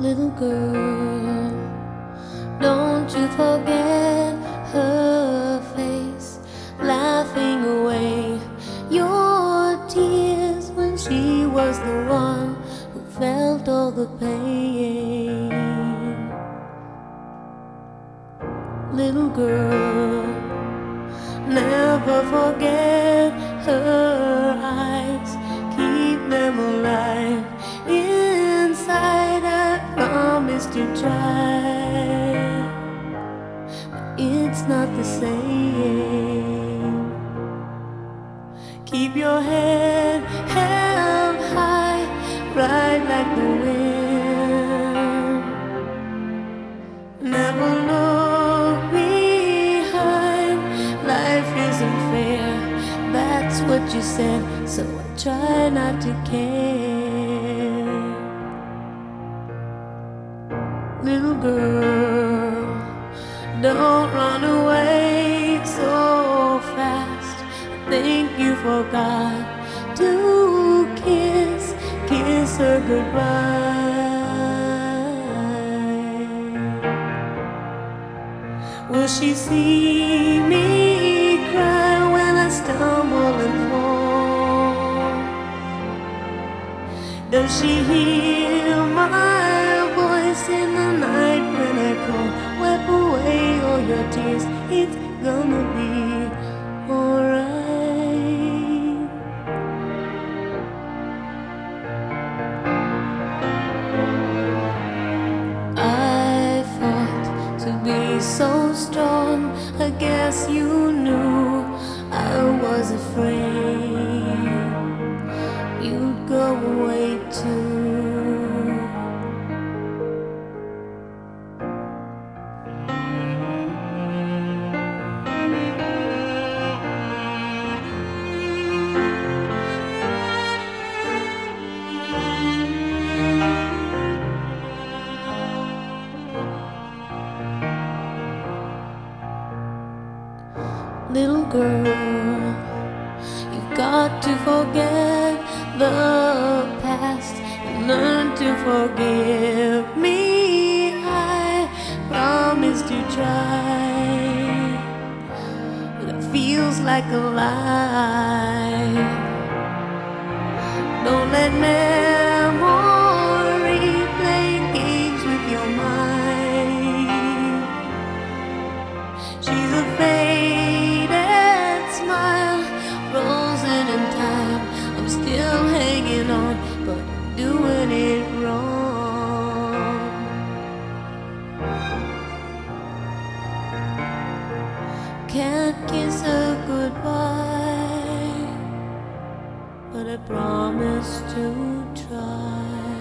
little girl. Don't you forget her face, laughing away your tears when she was the one who felt all the pain. Little girl, never forget her to try, but it's not the same. Keep your head held high, right like the wind. Never look behind. Life isn't fair. That's what you said, so I try not to care. Don't run away so fast. I think you forgot to kiss, kiss her goodbye. Will she see me cry when I stumble and fall? Does she hear my voice in the night when I call? It's gonna be alright. I fought to be so strong. I guess you knew I was afraid Little girl, you've got to forget the past and learn to forgive me. I promise to try, but it feels like a lie. Don't let memory but doing it wrong. Can't kiss her goodbye, but I promise to try.